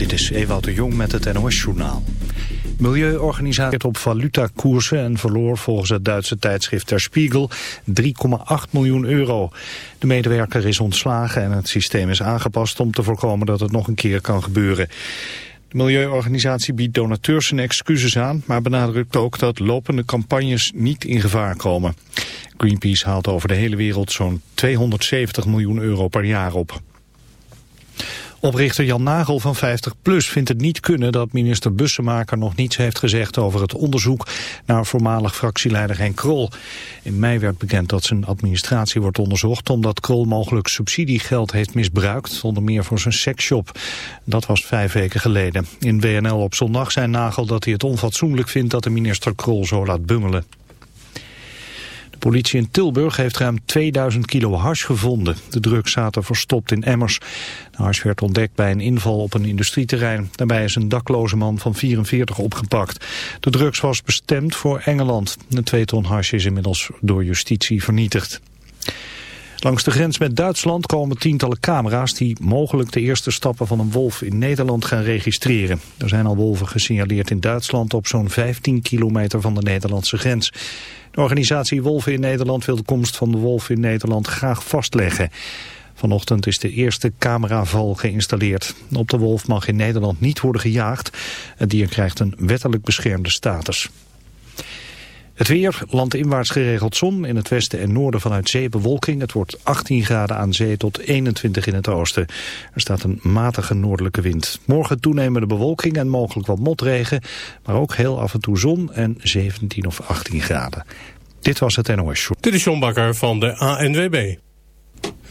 Dit is Ewout de Jong met het NOS-journaal. Milieuorganisatie op valutakoersen en verloor volgens het Duitse tijdschrift Der Spiegel 3,8 miljoen euro. De medewerker is ontslagen en het systeem is aangepast om te voorkomen dat het nog een keer kan gebeuren. De milieuorganisatie biedt donateurs zijn excuses aan, maar benadrukt ook dat lopende campagnes niet in gevaar komen. Greenpeace haalt over de hele wereld zo'n 270 miljoen euro per jaar op. Oprichter Jan Nagel van 50PLUS vindt het niet kunnen dat minister Bussemaker nog niets heeft gezegd over het onderzoek naar voormalig fractieleider Henk Krol. In mei werd bekend dat zijn administratie wordt onderzocht omdat Krol mogelijk subsidiegeld heeft misbruikt, onder meer voor zijn seksshop. Dat was vijf weken geleden. In WNL op zondag zei Nagel dat hij het onfatsoenlijk vindt dat de minister Krol zo laat bungelen politie in Tilburg heeft ruim 2000 kilo hars gevonden. De drugs zaten verstopt in emmers. De hars werd ontdekt bij een inval op een industrieterrein. Daarbij is een dakloze man van 44 opgepakt. De drugs was bestemd voor Engeland. Een twee ton hars is inmiddels door justitie vernietigd. Langs de grens met Duitsland komen tientallen camera's die mogelijk de eerste stappen van een wolf in Nederland gaan registreren. Er zijn al wolven gesignaleerd in Duitsland op zo'n 15 kilometer van de Nederlandse grens. De organisatie Wolven in Nederland wil de komst van de wolf in Nederland graag vastleggen. Vanochtend is de eerste cameraval geïnstalleerd. Op de wolf mag in Nederland niet worden gejaagd. Het dier krijgt een wettelijk beschermde status. Het weer, landinwaarts geregeld zon, in het westen en noorden vanuit zee bewolking. Het wordt 18 graden aan zee tot 21 in het oosten. Er staat een matige noordelijke wind. Morgen toenemende bewolking en mogelijk wat motregen, maar ook heel af en toe zon en 17 of 18 graden. Dit was het NOS. Dit is John Bakker van de ANWB.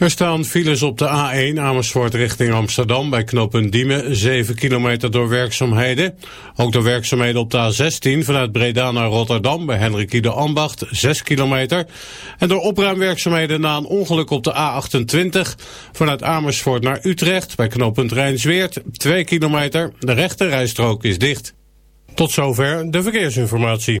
Er staan files op de A1 Amersfoort richting Amsterdam bij knooppunt Diemen, 7 kilometer door werkzaamheden. Ook door werkzaamheden op de A16 vanuit Breda naar Rotterdam bij Hendrik de Ambacht, 6 kilometer. En door opruimwerkzaamheden na een ongeluk op de A28 vanuit Amersfoort naar Utrecht bij knooppunt Rijnsweert, 2 kilometer. De rechte rijstrook is dicht. Tot zover de verkeersinformatie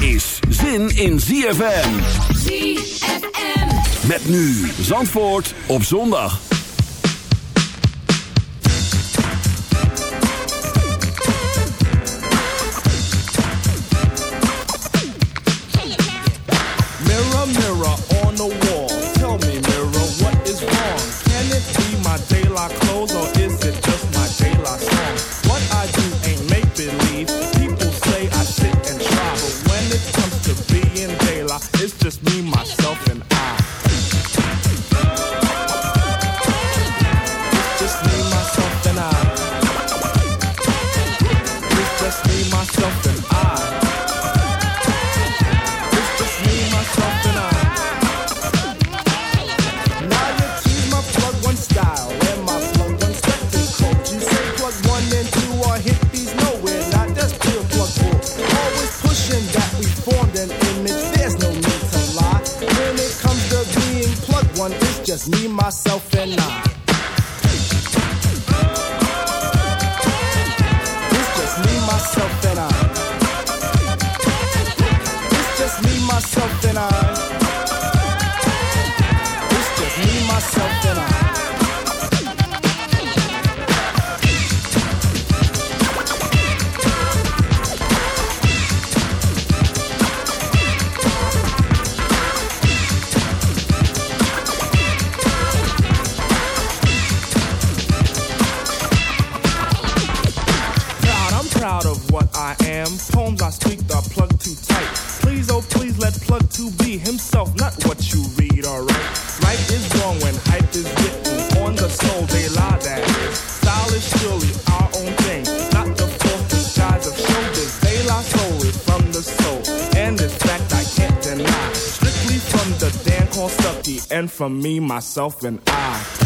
Is zin in ZFM. ZFM. Met nu Zandvoort op zondag. Mirror, mirror on the wall. Tell me, mirror, what is wrong? Can it be my daylight clothes or from me, myself, and I.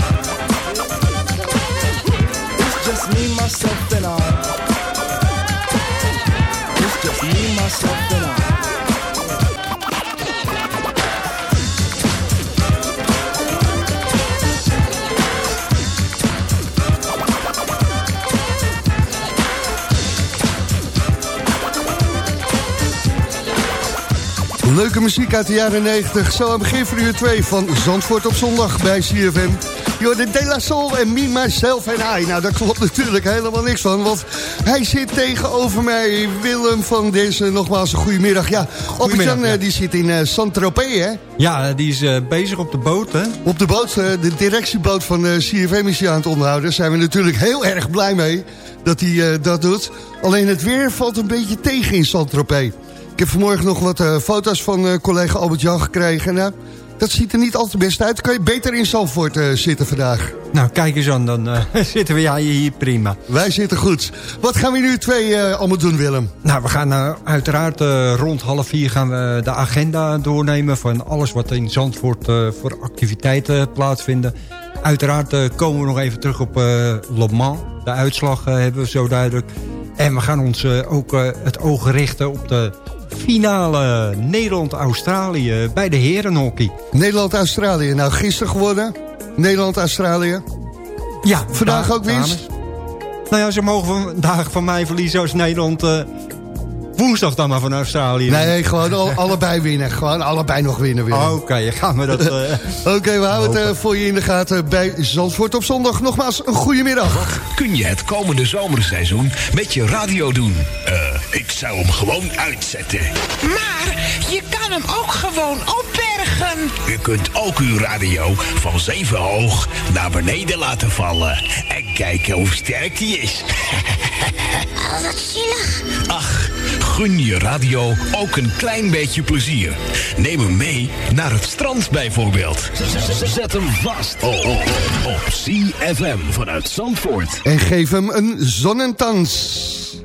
Leuke muziek uit de jaren 90. Zo aan het begin van uur 2 van Zandvoort op zondag bij CFM. Jorde De La Soul en Me, Myself en I. Nou, daar klopt natuurlijk helemaal niks van. Want hij zit tegenover mij, Willem van deze. Nogmaals een goedemiddag. Ja, Albert-Jan ja. eh, die zit in eh Saint-Tropez, hè? Ja, die is eh, bezig op de boot, hè? Op de boot, eh, de directieboot van CFM is hij aan het onderhouden. Daar zijn we natuurlijk heel erg blij mee dat hij eh, dat doet. Alleen het weer valt een beetje tegen in Saint-Tropez. Ik heb vanmorgen nog wat eh, foto's van eh, collega Albert-Jan gekregen. Nou, dat ziet er niet al te best uit. Kan je beter in Zandvoort eh, zitten vandaag? Nou, kijk eens aan, dan zitten we ja, hier prima. Wij zitten goed. Wat gaan we nu twee allemaal doen, Willem? Nou, we gaan uiteraard rond half vier gaan we de agenda doornemen... van alles wat in Zandvoort voor activiteiten plaatsvinden. Uiteraard komen we nog even terug op Le Mans. De uitslag hebben we zo duidelijk. En we gaan ons ook het oog richten op de finale Nederland-Australië bij de herenhockey. Nederland-Australië. Nou, gisteren geworden. Nederland-Australië. Ja, Vandaag da- ook winst? Nou ja, ze mogen vandaag van mij verliezen als Nederland... eh, woensdag dan maar van Australië. Nee, gewoon al- allebei winnen. Gewoon allebei nog winnen, Willem. Oké, gaan we dat... eh, Oké, we houden het eh, voor je in de gaten bij Zandvoort op zondag. Nogmaals, een goede middag. Kun je het komende zomerseizoen met je radio doen? Eh, ik zou hem gewoon uitzetten. Maar je kan hem ook gewoon opbergen. U kunt ook uw radio van zeven hoog naar beneden laten vallen. En kijken hoe sterk die is. Oh, wat zielig. Ach, gun je radio ook een klein beetje plezier. Neem hem mee naar het strand bijvoorbeeld. Zet hem vast oh, oh, op CFM vanuit Zandvoort. En geef hem een zonnentans.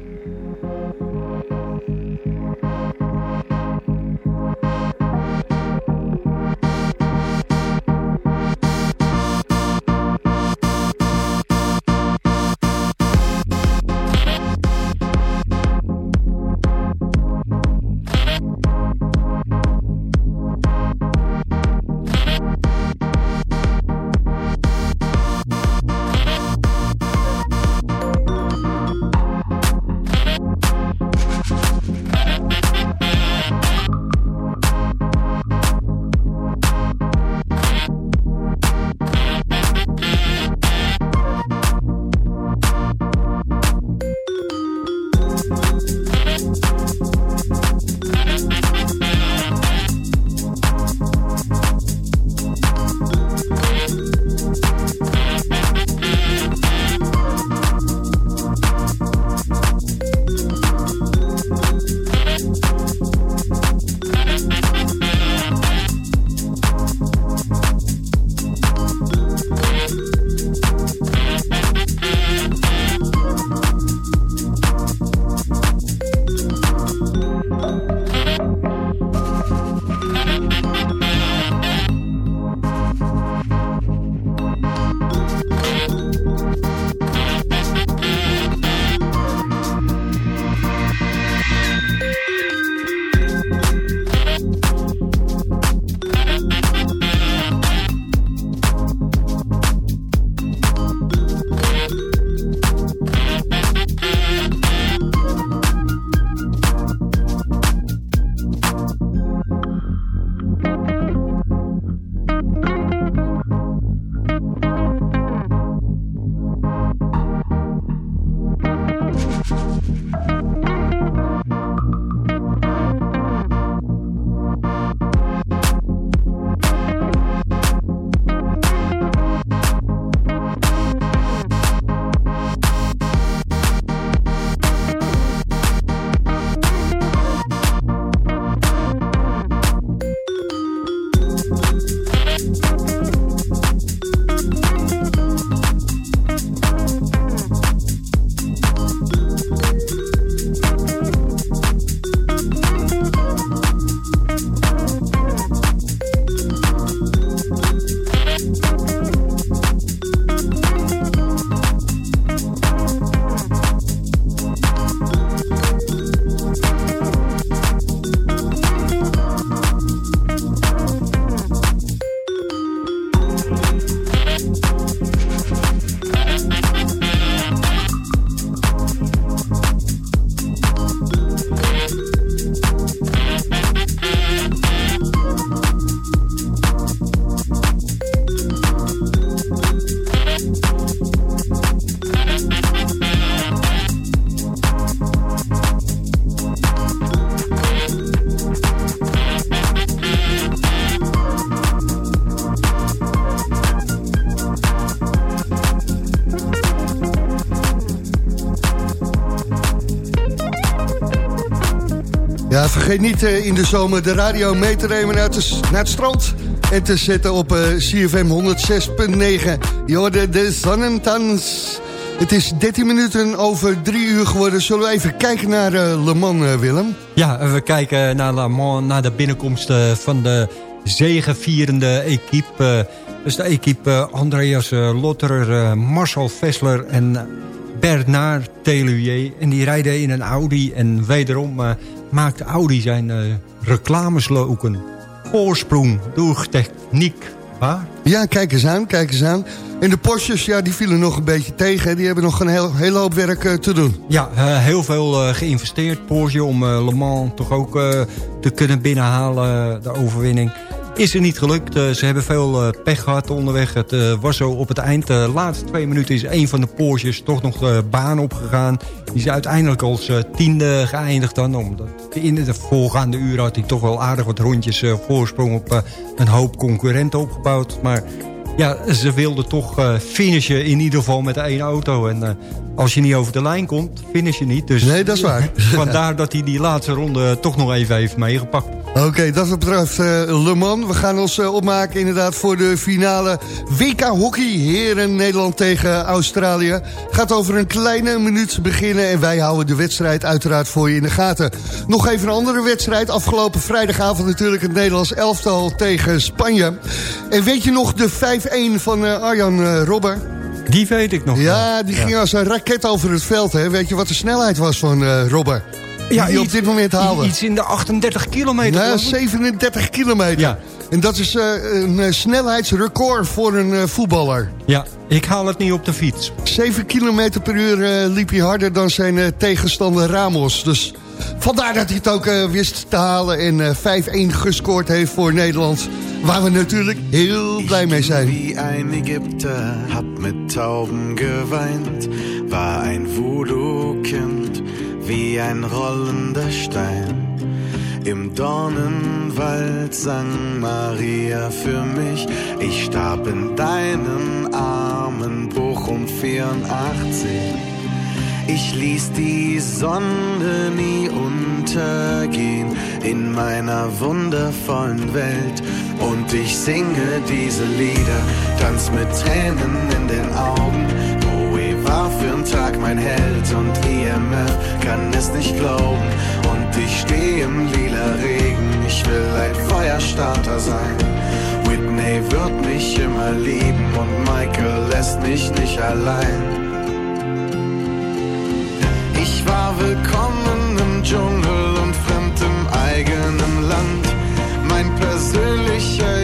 Vergeet niet uh, in de zomer de radio mee te nemen naar, het strand... en te zetten op CFM 106.9. Je de zonnentans. Het is 13 minuten over 3 uur geworden. Zullen we even kijken naar uh, Le Mans, Willem? Ja, we kijken naar Le Mans, naar de binnenkomst van de zegevierende equipe. dus de equipe Andreas Lotterer, Marcel Vessler en Bernard Teluyer. En die rijden in een Audi. En wederom uh, maakt Audi zijn uh, reclameslogan. Oorsprong door techniek. Waar? Ja, kijk eens aan, kijk eens aan. En de Porsches, ja, die vielen nog een beetje tegen. Die hebben nog een heel, hele hoop werk uh, te doen. Ja, uh, heel veel uh, geïnvesteerd. Porsche om Le Mans toch ook te kunnen binnenhalen, de overwinning is er niet gelukt. Uh, ze hebben veel uh, pech gehad onderweg. Het uh, was zo op het eind. De laatste twee minuten is een van de Porsches toch nog baan opgegaan. Die is uiteindelijk als tiende geëindigd dan. Omdat in de voorgaande uren had hij toch wel aardig wat rondjes voorsprong op een hoop concurrenten opgebouwd. Maar ja, ze wilden toch finishen in ieder geval met één auto. En als je niet over de lijn komt, finish je niet. Dus nee, dat is waar. Vandaar dat hij die laatste ronde toch nog even heeft meegepakt. Oké, okay, dat betreft uh, Le Mans. We gaan ons uh, opmaken inderdaad voor de finale WK Hockey. Heren Nederland tegen Australië. Gaat over een kleine minuut beginnen. En wij houden de wedstrijd uiteraard voor je in de gaten. Nog even een andere wedstrijd. Afgelopen vrijdagavond natuurlijk het Nederlands elftal tegen Spanje. En weet je nog de 5-1 van uh, Arjan Robber? Die weet ik nog. Ja, die ging als een raket over het veld. Hè. Weet je wat de snelheid was van Robber? ja, die op dit moment halen. Iets in de 38 kilometer. Ja, 37 kilometer. Ja. En dat is uh, een uh, snelheidsrecord voor een uh, voetballer. Ja, ik haal het niet op de fiets. 7 kilometer per uur liep hij harder dan zijn tegenstander Ramos. Dus vandaar dat hij het ook wist te halen en 5-1 gescoord heeft voor Nederland. Waar we natuurlijk heel blij mee zijn. Wie een Egypter, hab met Tauben geweint, war een Voodoo-Kind wie ein rollender Stein. Im Dornenwald sang Maria für mich, ich starb in deinen Armen, Bochum 84. Ich ließ die Sonne nie untergehen in meiner wundervollen Welt. Und ich singe diese Lieder, tanz mit Tränen in den Augen war für'n Tag mein Held und IMF kann es nicht glauben. Und ich stehe im lila Regen, ich will ein Feuerstarter sein. Whitney wird mich immer lieben und Michael lässt mich nicht allein. Ich war willkommen im Dschungel und fremd im eigenen Land. Mein wish I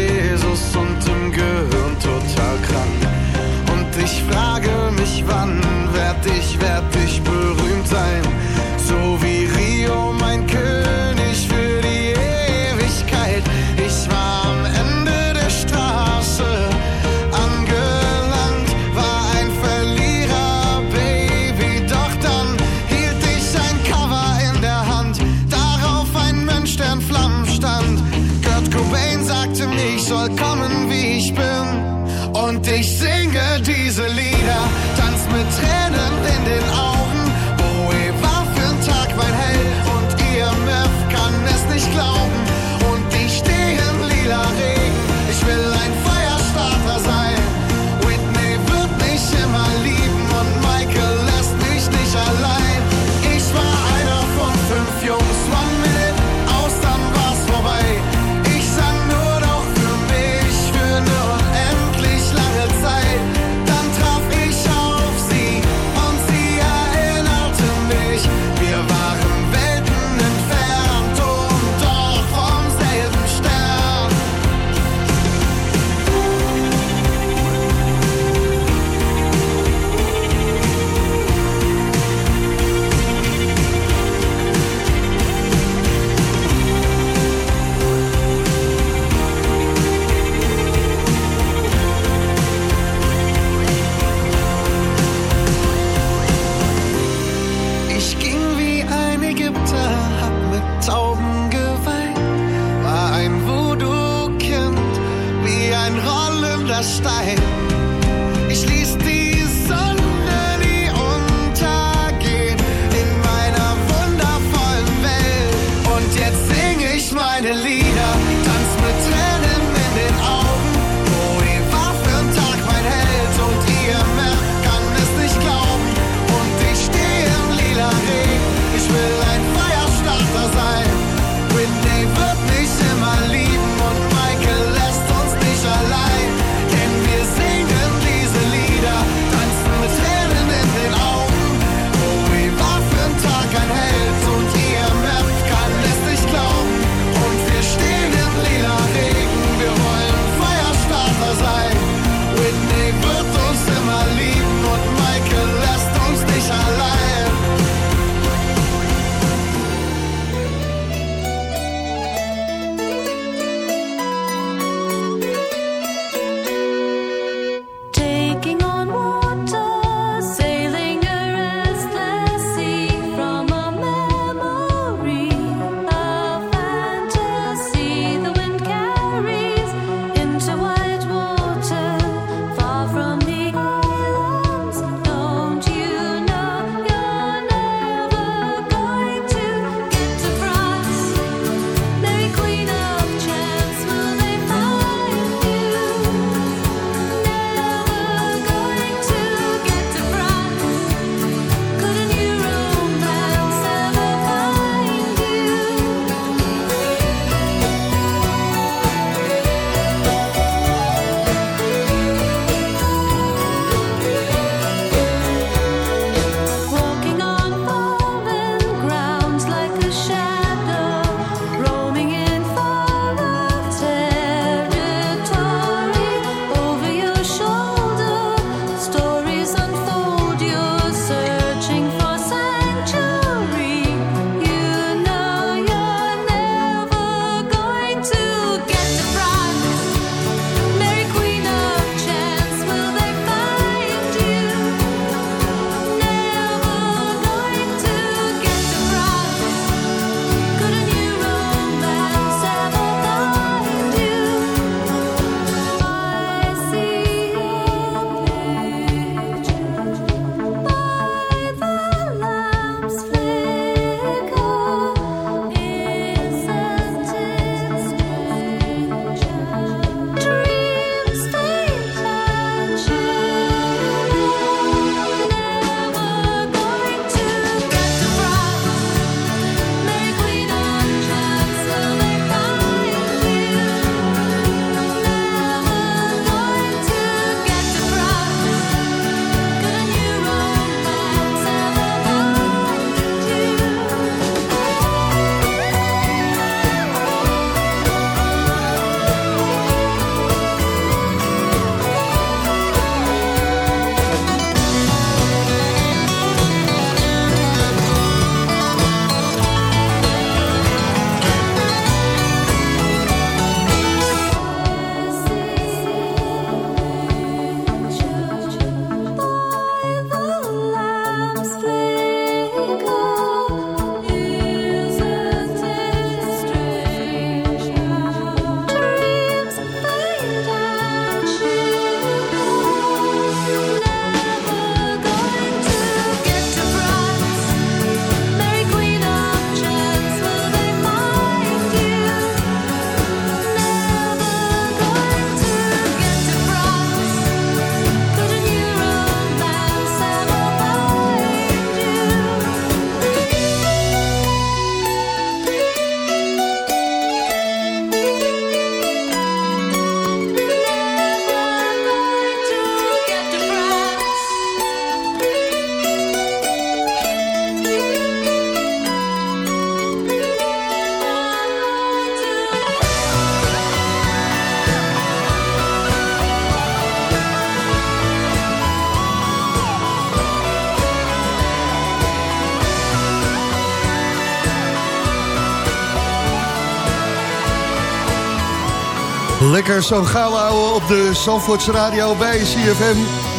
Lekker zo gauw houden op de Zandvoorts Radio bij CFM.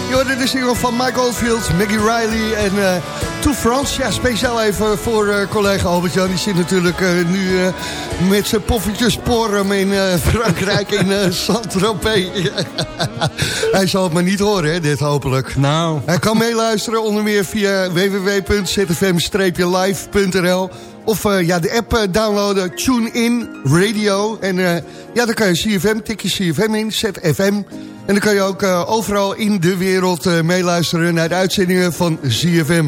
Je hoorde de single van Mike Oldfield, Maggie Riley en uh, To France. Ja, speciaal even voor uh, collega Albert-Jan. Die zit natuurlijk uh, nu met zijn poffertjes porum in Frankrijk in Saint-Tropez. Hij zal het maar niet horen, hè, dit hopelijk. Nou. Hij kan meeluisteren onder meer via www.zfm-live.nl of uh, ja, de app uh, downloaden, TuneIn Radio. En uh, ja, dan kan je CFM, tik je CFM in, ZFM. En dan kan je ook overal in de wereld meeluisteren naar de uitzendingen van CFM.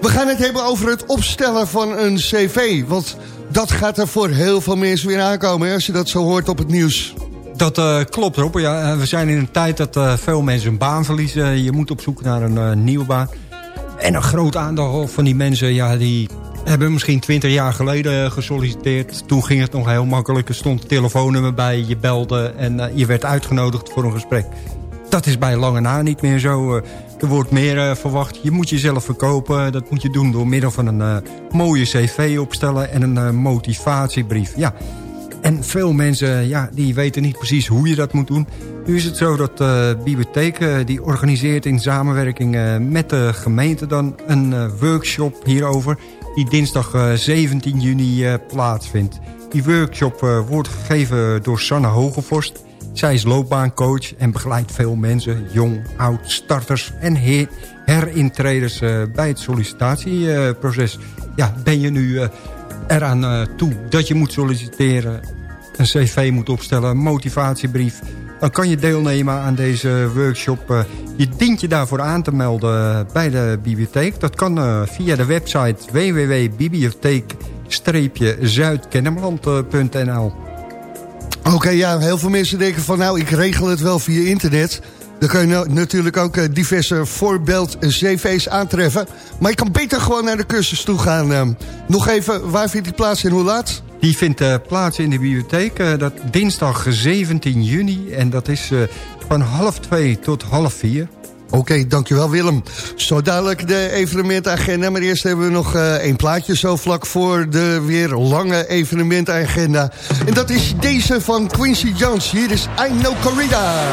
We gaan het hebben over het opstellen van een cv. Want dat gaat er voor heel veel mensen weer aankomen, hè, als je dat zo hoort op het nieuws. Dat klopt, Rob. Ja, we zijn in een tijd dat veel mensen een baan verliezen. Je moet op zoek naar een nieuwe baan. En een groot aantal van die mensen... Ja, die hebben misschien twintig jaar geleden gesolliciteerd. Toen ging het nog heel makkelijk. Er stond een telefoonnummer bij, je belde en uh, je werd uitgenodigd voor een gesprek. Dat is bij lange na niet meer zo. Uh, er wordt meer verwacht. Je moet jezelf verkopen. Dat moet je doen door middel van een mooie cv opstellen en een motivatiebrief. Ja. En veel mensen ja, die weten niet precies hoe je dat moet doen. Nu is het zo dat de bibliotheek die organiseert in samenwerking met de gemeente dan een workshop hierover die dinsdag 17 eh, juni eh, plaatsvindt. Die workshop eh, wordt gegeven door Sanne Hogevorst. Zij is loopbaancoach en begeleidt veel mensen, jong, oud, starters en herintreders bij het sollicitatieproces. Ja, ben je nu eraan toe dat je moet solliciteren, een cv moet opstellen, een motivatiebrief dan kan je deelnemen aan deze workshop. Eh, je dient je daarvoor aan te melden bij de bibliotheek. Dat kan eh, via de website www.bibliotheek-zuidkennemerland.nl Oké, ja, heel veel mensen denken van nou, ik regel het wel via internet. Dan kun je natuurlijk ook eh, diverse voorbeeld cv's aantreffen. Maar je kan beter gewoon naar de cursus toe gaan. Nog even, waar vindt die plaats en hoe laat? Die vindt uh, plaats in de bibliotheek. Uh, dat dinsdag 17 juni. En dat is uh, van half twee tot half vier. Oké, dankjewel Willem. Zo dadelijk de evenementagenda. Maar eerst hebben we nog één plaatje zo vlak voor de weer lange evenementagenda. En dat is deze van Quincy Jones. Hier is I Know Corrida.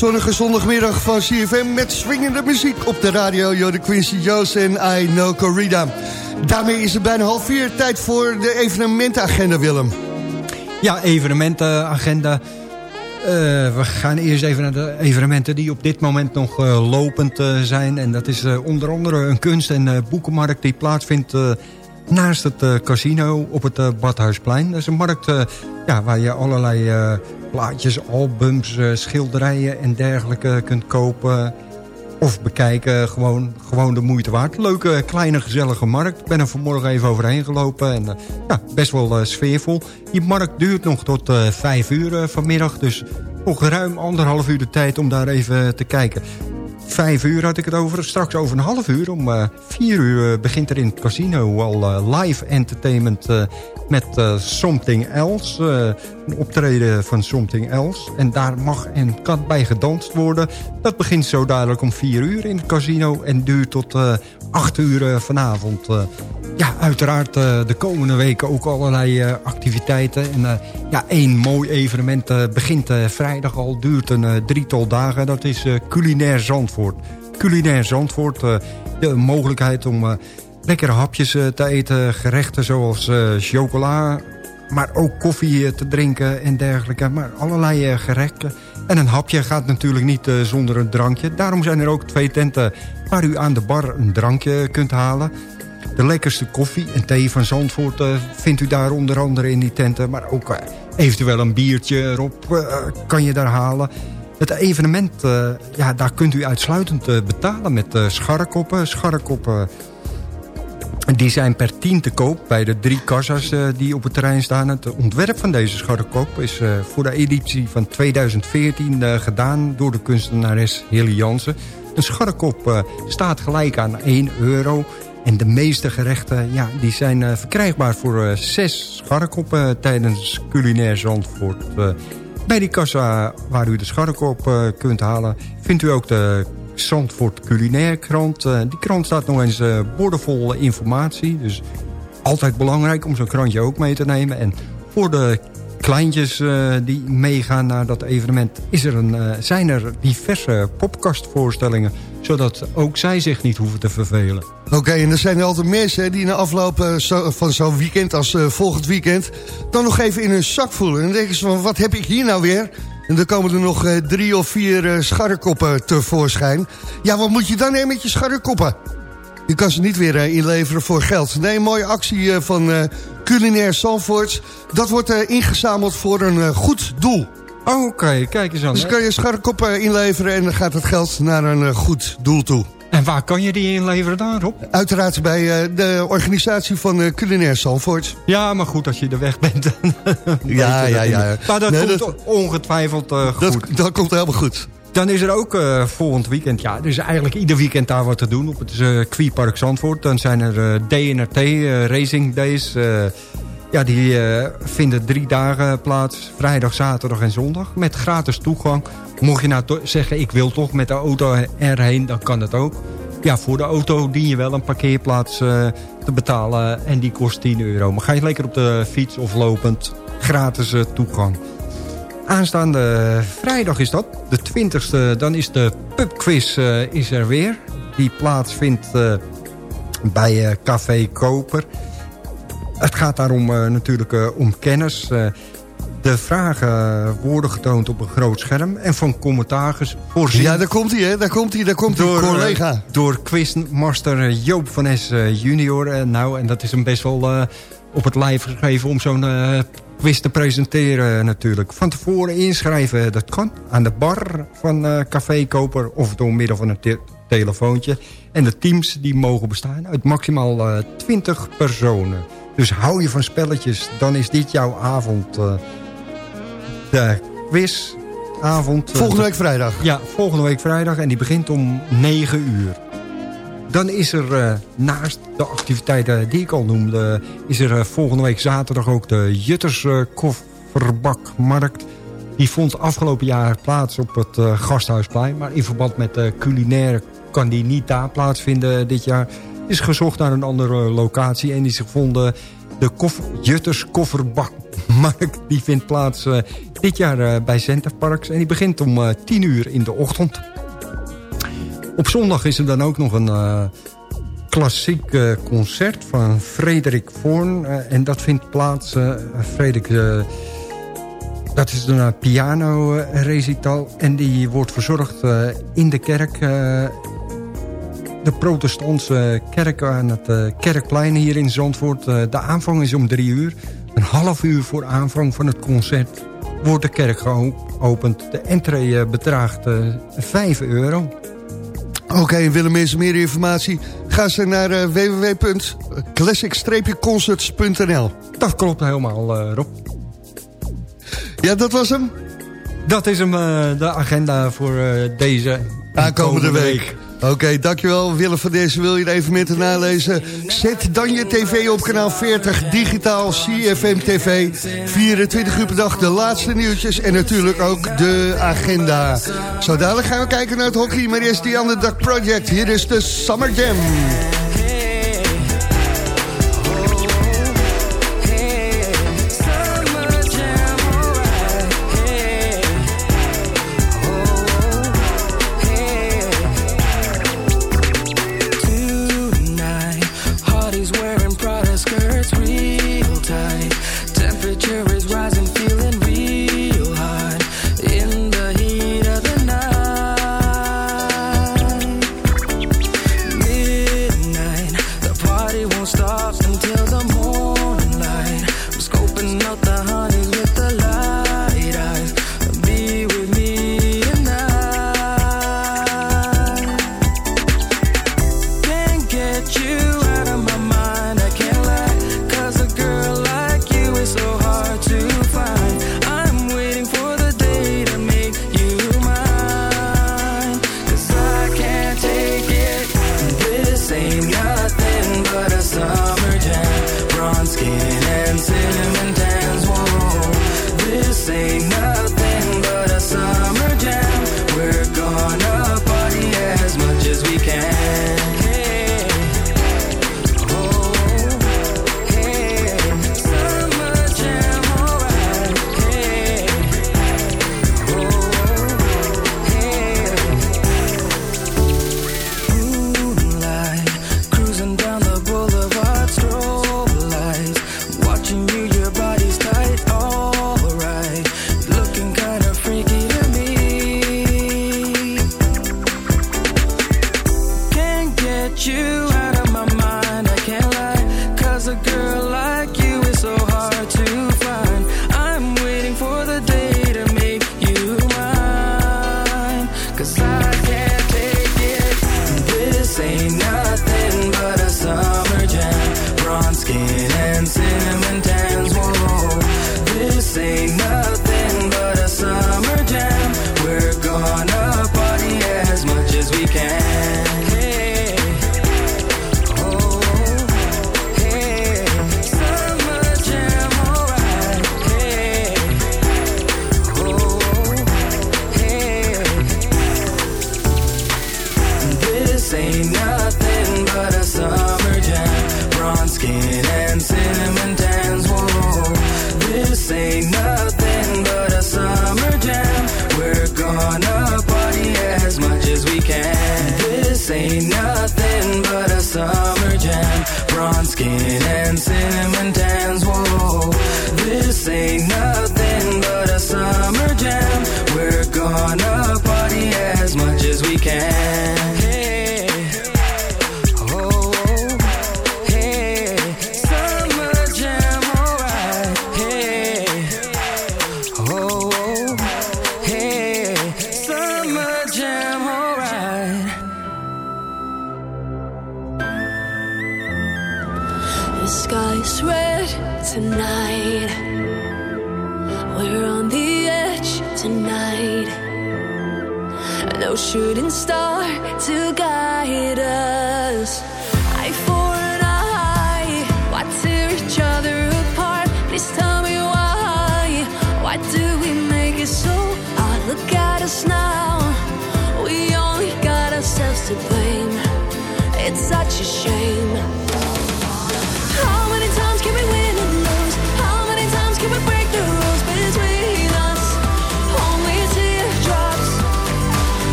Zonnige zondagmiddag van CFM met swingende muziek op de radio. Jode Quincy Jones en I Know Corrida. Daarmee is het bijna half vier. Tijd voor de evenementenagenda, Willem. Ja, evenementenagenda. Uh, we gaan eerst even naar de evenementen die op dit moment nog uh, lopend uh, zijn. En dat is onder andere een kunst- en boekenmarkt die plaatsvindt naast het casino op het Badhuisplein. Dat is een markt ja, waar je allerlei plaatjes, albums, schilderijen en dergelijke kunt kopen of bekijken. Gewoon, gewoon de moeite waard. Leuke, kleine, gezellige markt. Ik ben er vanmorgen even overheen gelopen. En uh, ja, best wel uh, sfeervol. Die markt duurt nog tot vijf uur vanmiddag. Dus nog ruim anderhalf uur de tijd om daar even te kijken. Vijf uur had ik het over. Straks over een half uur. Om uh, vier uur begint er in het casino al uh, live entertainment met Something Else. een optreden van Something Else. En daar mag en kan bij gedanst worden. Dat begint zo dadelijk om vier uur in het casino. En duurt tot acht uur vanavond ja, uiteraard uh, de komende weken ook allerlei uh, activiteiten. En uh, ja, één mooi evenement begint vrijdag al, duurt een drietal dagen. Dat is Culinair Zandvoort. Culinair Zandvoort, de mogelijkheid om lekkere hapjes te eten. Gerechten zoals chocola, maar ook koffie te drinken en dergelijke. Maar allerlei gerechten. En een hapje gaat natuurlijk niet zonder een drankje. Daarom zijn er ook twee tenten waar u aan de bar een drankje kunt halen... De lekkerste koffie en thee van Zandvoort uh, vindt u daar onder andere in die tenten. Maar ook uh, eventueel een biertje erop uh, kan je daar halen. Het evenement, ja, daar kunt u uitsluitend betalen met scharrekoppen. Scharrekoppen die zijn per tien te koop bij de drie kassas die op het terrein staan. Het ontwerp van deze scharrekop is voor de editie van 2014 gedaan door de kunstenares Hilly Jansen. Een scharrekop staat gelijk aan 1 euro en de meeste gerechten ja, die zijn uh, verkrijgbaar voor uh, zes scharrekoppen tijdens culinair Zandvoort. Uh, bij die kassa waar u de scharrekop kunt halen... vindt u ook de Zandvoort Culinair krant. die krant staat nog eens boordevol informatie. Dus altijd belangrijk om zo'n krantje ook mee te nemen. En voor de kleintjes die meegaan naar dat evenement... Is er een, zijn er diverse popkastvoorstellingen zodat ook zij zich niet hoeven te vervelen. Oké, en er zijn altijd mensen die na afloop zo, van zo'n weekend als uh, volgend weekend... dan nog even in hun zak voelen. En dan denken ze van, wat heb ik hier nou weer? En dan komen er nog uh, drie of vier scharrekoppen tevoorschijn. Ja, wat moet je dan nemen met je scharrekoppen? Je kan ze niet weer inleveren voor geld. Nee, mooie actie van Culinair Zandvoort. Dat wordt ingezameld voor een goed doel. Oh, oké, kijk eens aan. Dus kan je scharrekop inleveren en dan gaat het geld naar een eh, goed doel toe. En waar kan je die inleveren daarop? Uiteraard bij uh, de organisatie van uh, Culinair Zandvoort. Ja, maar goed, als je er weg bent... ja, ja, ja. Maar dat komt ongetwijfeld uh, goed. Dat, dat, komt helemaal goed. Dan is er ook volgend weekend... Ja, er is eigenlijk ieder weekend daar wat te doen op het uh, Park Zandvoort. Dan zijn er DNRT, Racing Days... Ja, die uh, vinden drie dagen plaats. Vrijdag, zaterdag en zondag. Met gratis toegang. Mocht je nou zeggen, ik wil toch met de auto erheen, dan kan dat ook. Ja, voor de auto dien je wel een parkeerplaats uh, te betalen. En die kost 10 euro. Maar ga je lekker op de fiets of lopend, gratis uh, toegang. Aanstaande vrijdag is dat, de 20ste. Dan is de pubquiz is er weer. Die plaatsvindt bij Café Koper. Het gaat daarom uh, natuurlijk uh, om kennis. Uh, de vragen worden getoond op een groot scherm. En van commentars voorzien... Ja, daar komt hij, hè? Daar komt hij, daar komt hij, collega. door quizmaster Joop van S junior. nou, en dat is hem best wel op het lijf gegeven om zo'n quiz te presenteren natuurlijk. Van tevoren inschrijven, dat kan. Aan de bar van Café Koper of door middel van een telefoontje. En de teams die mogen bestaan uit maximaal 20 personen. Dus hou je van spelletjes, dan is dit jouw avond. Uh, de quizavond. Uh, volgende week vrijdag? Ja, volgende week vrijdag. En die begint om 9 uur. Dan is er uh, naast de activiteiten die ik al noemde... is er volgende week zaterdag ook de Jutters Kofferbakmarkt. Die vond afgelopen jaar plaats op het Gasthuisplein. Maar in verband met de culinaire kan die niet daar plaatsvinden dit jaar is gezocht naar een andere locatie... en is gevonden de Jutters Kofferbak maar die vindt plaats dit jaar bij Centerparks. En die begint om 10 uur in de ochtend. Op zondag is er dan ook nog een klassiek concert van Frederik Voorn. en dat vindt plaats... Frederik dat is een piano-recital en die wordt verzorgd eh, in de kerk. Eh, de protestantse kerk aan het eh, Kerkplein hier in Zandvoort. de aanvang is om drie uur. Een half uur voor aanvang van het concert wordt de kerk geopend. De entree bedraagt 5 euro. Oké, willen mensen meer informatie? Ga ze naar uh, www.classic-concerts.nl Dat klopt helemaal, Rob. Ja, dat was hem? Dat is hem, uh, de agenda voor deze aankomende week. Oké, dankjewel Willem van deze. Wil je er even meer te nalezen? Zet dan je tv op kanaal 40, digitaal, CFM TV. 24 uur per dag, de laatste nieuwtjes en natuurlijk ook de agenda. Zo dadelijk gaan we kijken naar het hockey, maar eerst die andere Duck Project. Hier is de Summer Jam.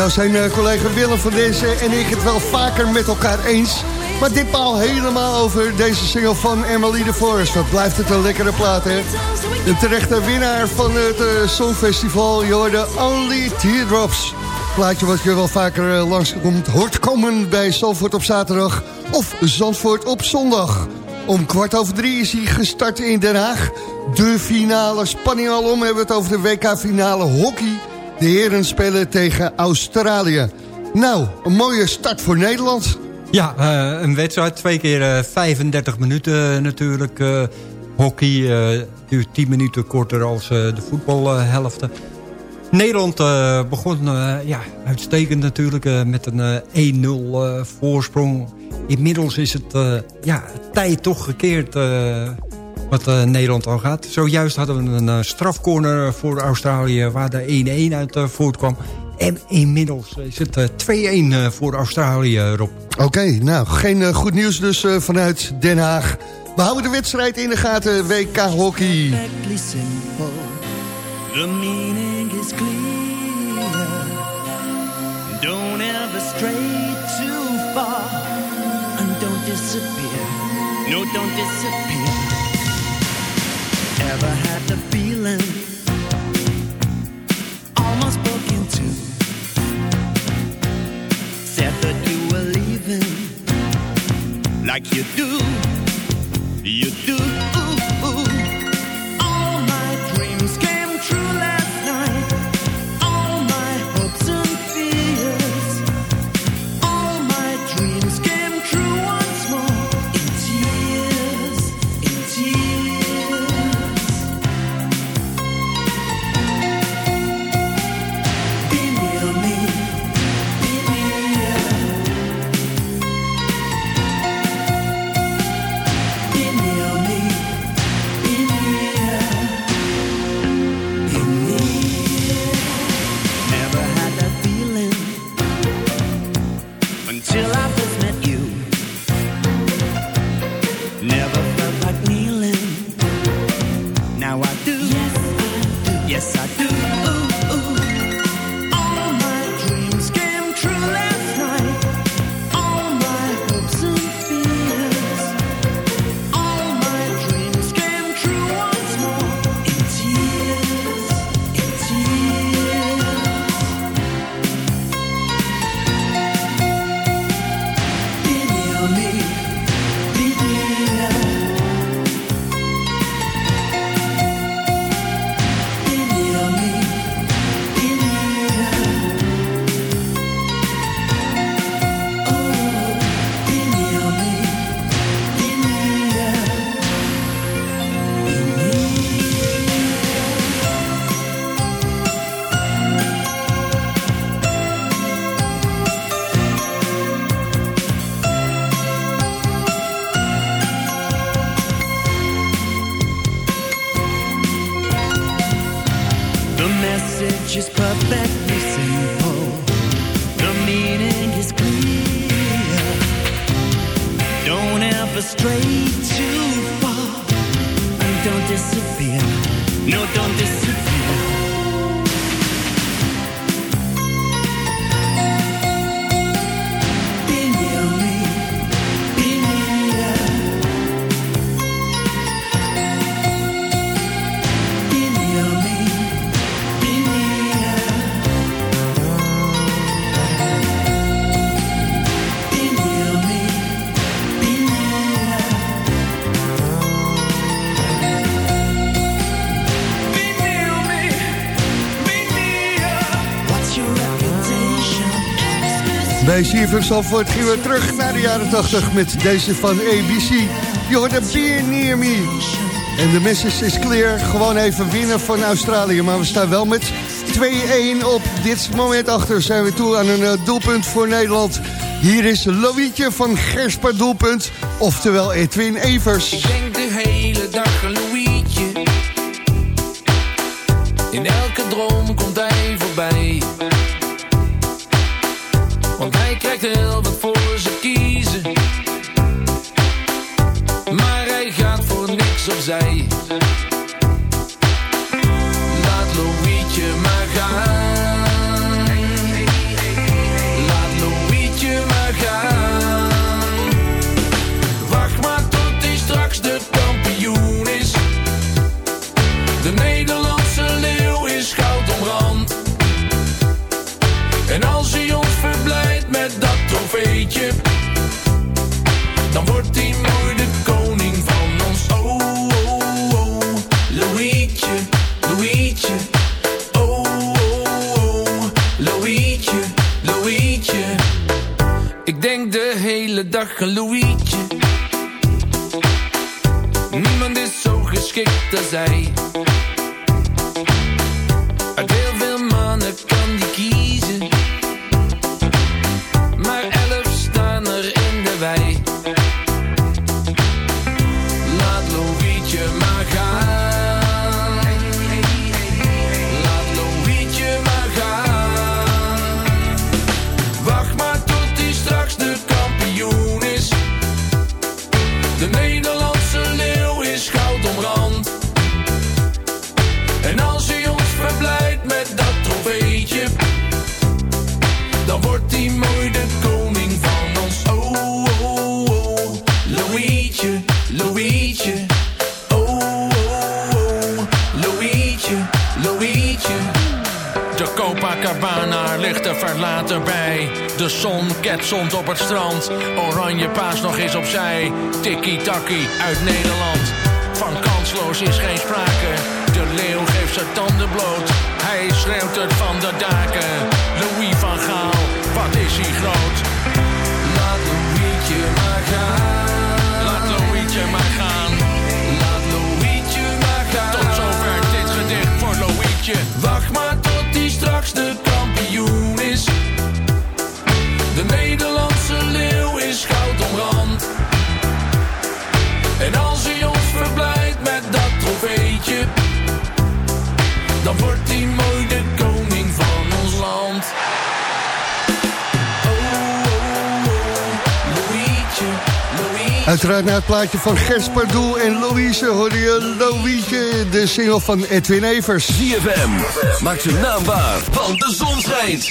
Nou zijn eh, collega Willem van deze en ik het wel vaker met elkaar eens. Maar ditmaal helemaal over deze single van Emily de Forest. Wat blijft het een lekkere plaat, hè? Een terechte winnaar van het eh, Songfestival. Je hoorde Only Teardrops. Plaatje wat je wel vaker eh, langs komt, hoort komen bij Zandvoort op zaterdag of Zandvoort op zondag. Om kwart over drie is hij gestart in Den Haag. De finale spanning alom hebben we het over de WK-finale hockey. De heren spelen tegen Australië. Nou, een mooie start voor Nederland. Ja, eh, een wedstrijd. Twee keer eh, 35 minuten eh, natuurlijk. eh, hockey duurt 10 minuten korter als de voetbalhelften. Nederland begon ja, uitstekend natuurlijk met een eh, 1-0 eh, voorsprong. Inmiddels is het ja, tijd toch gekeerd wat eh, Nederland al gaat. Zojuist hadden we een eh, strafcorner voor Australië waar de 1-1 uit eh, voortkwam. En inmiddels is het eh, 2-1 eh, voor Australië, Rob. Oké, nou, geen goed nieuws dus eh, vanuit Den Haag. We houden de wedstrijd in de gaten, WK Hockey. The meaning is clear. Don't ever stray too far. And don't disappear. No, don't disappear. Ever had the feeling almost? Said that you were leaving like you do. You do. Bij CFM Zandvoort we terug naar de jaren 80 met deze van ABC. Je hoorde Beer Near Me. En de message is clear. Gewoon even winnen van Australië. Maar we staan wel met 2-1 op dit moment achter. Zijn we toe aan een eh, doelpunt voor Nederland. Hier is Loïtje van Gersper doelpunt. Oftewel Edwin Evers. Ik denk de hele dag aan Louietje. In elke droom niks hele zon ketselt op het strand. Oranje paas nog eens opzij. Tikkie-takkie uit Nederland. Van kansloos is geen sprake. De leeuw geeft zijn tanden bloot. Hij schreeuwt het van de daken. Louis van Gaal, wat is hij groot. Laat Louietje maar gaan. Laat Louietje maar gaan. Laat Louietje maar gaan. Tot zover dit gedicht voor Louietje. En als hij ons verblijdt met dat trofeetje, dan wordt hij mooi de koning van ons land. Oh, oh, oh, Louietje, Louietje. Uiteraard naar het plaatje van Gers Pardoel en Louise hoorde je Louise, de single van Edwin Evers. ZFM, maak zijn naam waar, want de zon schijnt.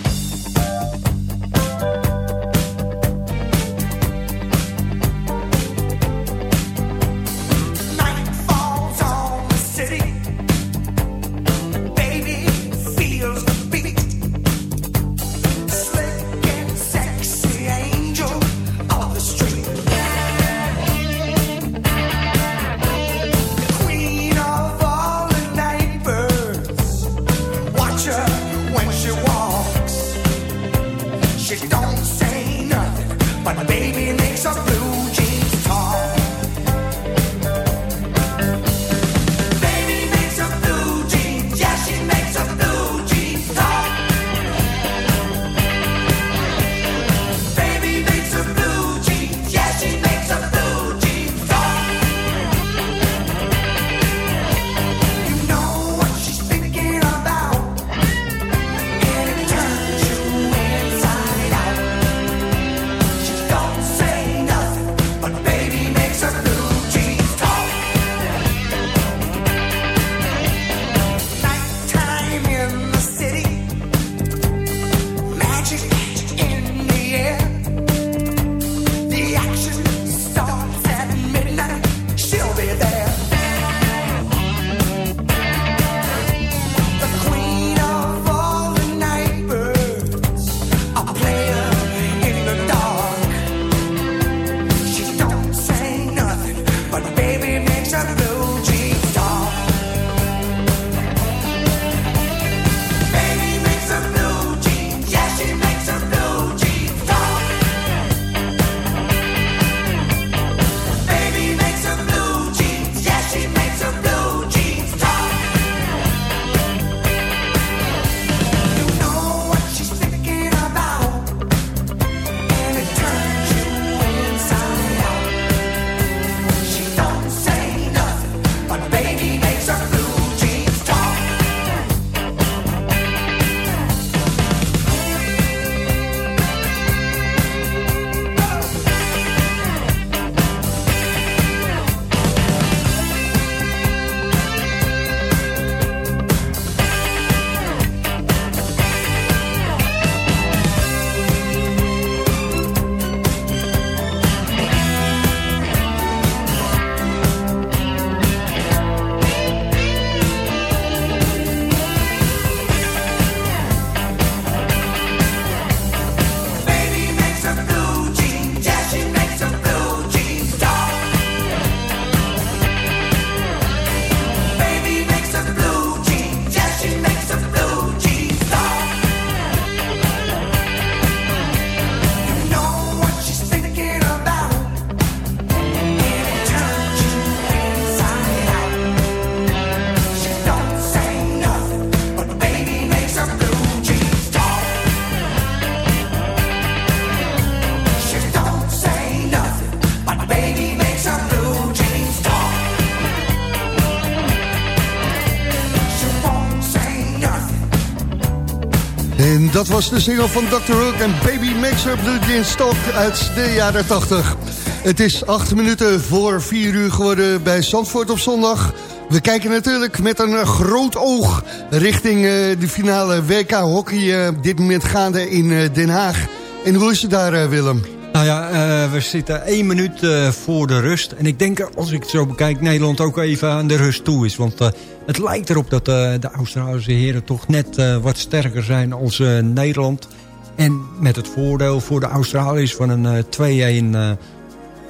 Dat was de single van Dr. Hook en Baby Her Blue Jeans Stock uit de jaren 80. Het is acht minuten voor vier uur geworden bij Zandvoort op zondag. We kijken natuurlijk met een groot oog richting eh, de finale WK Hockey... eh, dit moment gaande in eh, Den Haag. En hoe is het daar, Willem? Nou ja, eh, we zitten één minuut eh, voor de rust. En ik denk, als ik het zo bekijk, Nederland ook even aan de rust toe is. Want eh, het lijkt erop dat de Australische heren toch net wat sterker zijn als Nederland. En met het voordeel voor de Australiërs van een eh 2-1 eh,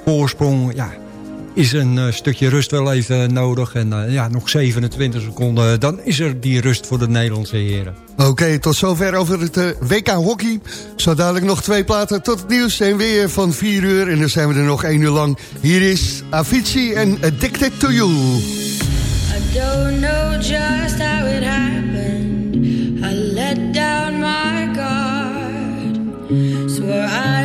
voorsprong... Ja, is een eh, stukje rust wel even nodig. En eh, ja, nog 27 seconden, dan is er die rust voor de Nederlandse heren. Oké, tot zover over het eh, WK Hockey. Zo dadelijk nog twee platen tot het nieuws en weer van 4 uur. En dan zijn we er nog één uur lang. Hier is Avicii en Addicted to You. I don't know just how it happened. I let down my guard. Swore I'd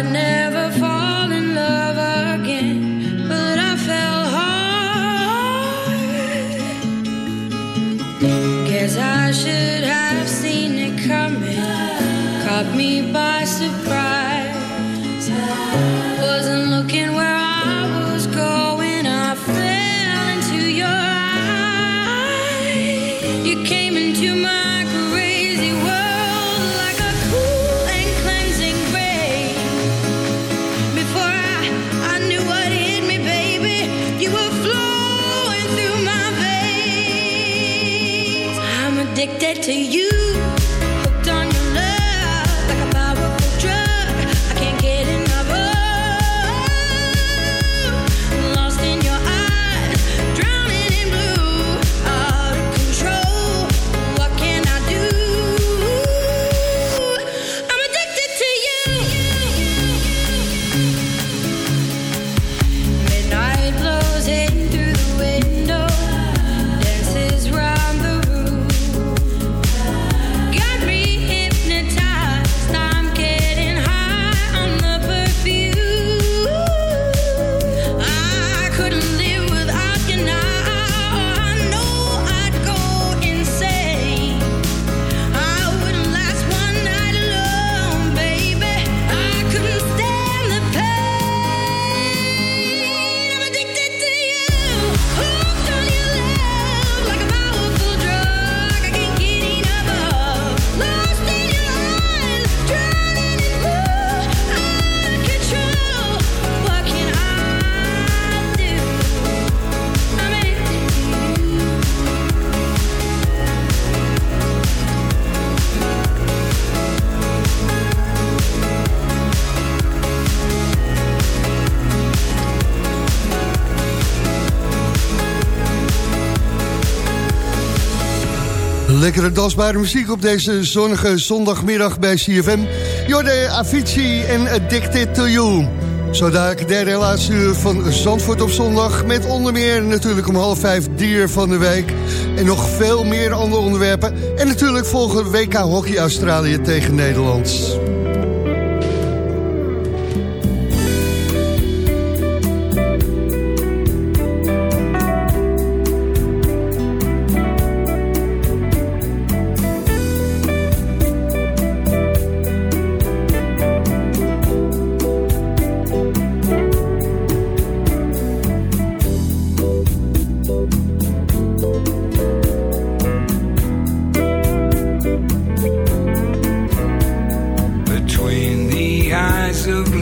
Lekkere dansbare muziek op deze zonnige zondagmiddag bij CFM. Jorde Avicii en Addicted to You. Zo dadelijk derde en laatste uur van Zandvoort op zondag... met onder meer natuurlijk om half vijf dier van de week... en nog veel meer andere onderwerpen. En natuurlijk volgen WK Hockey Australië tegen Nederland.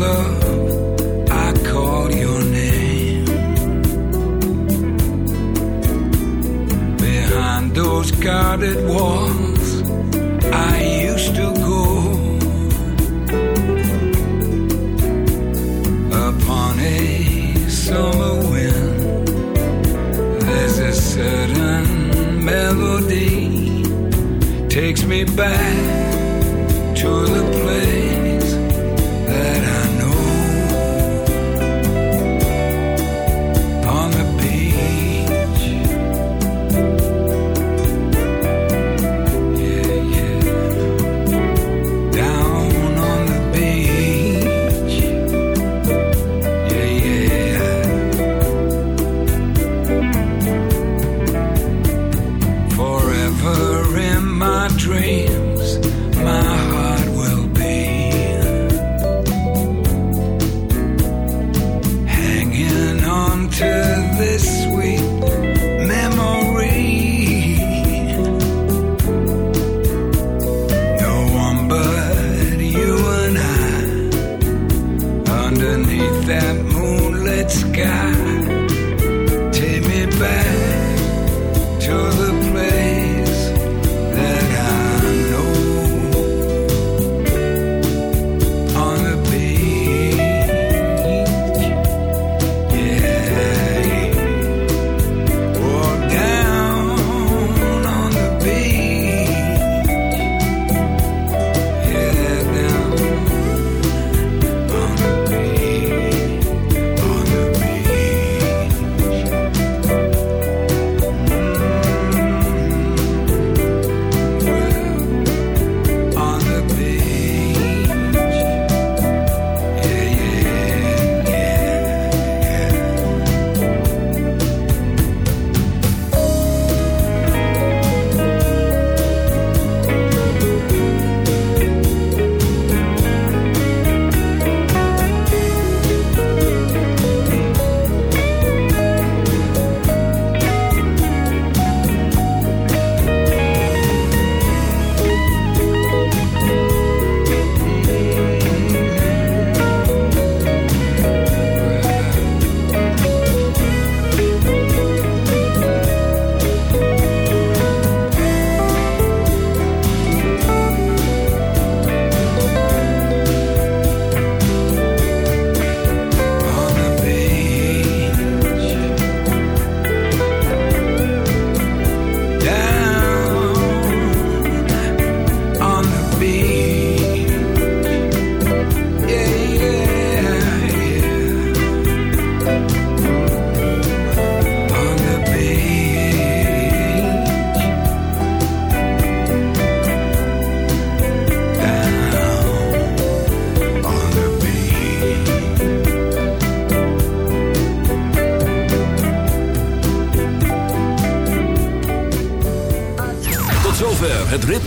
Love,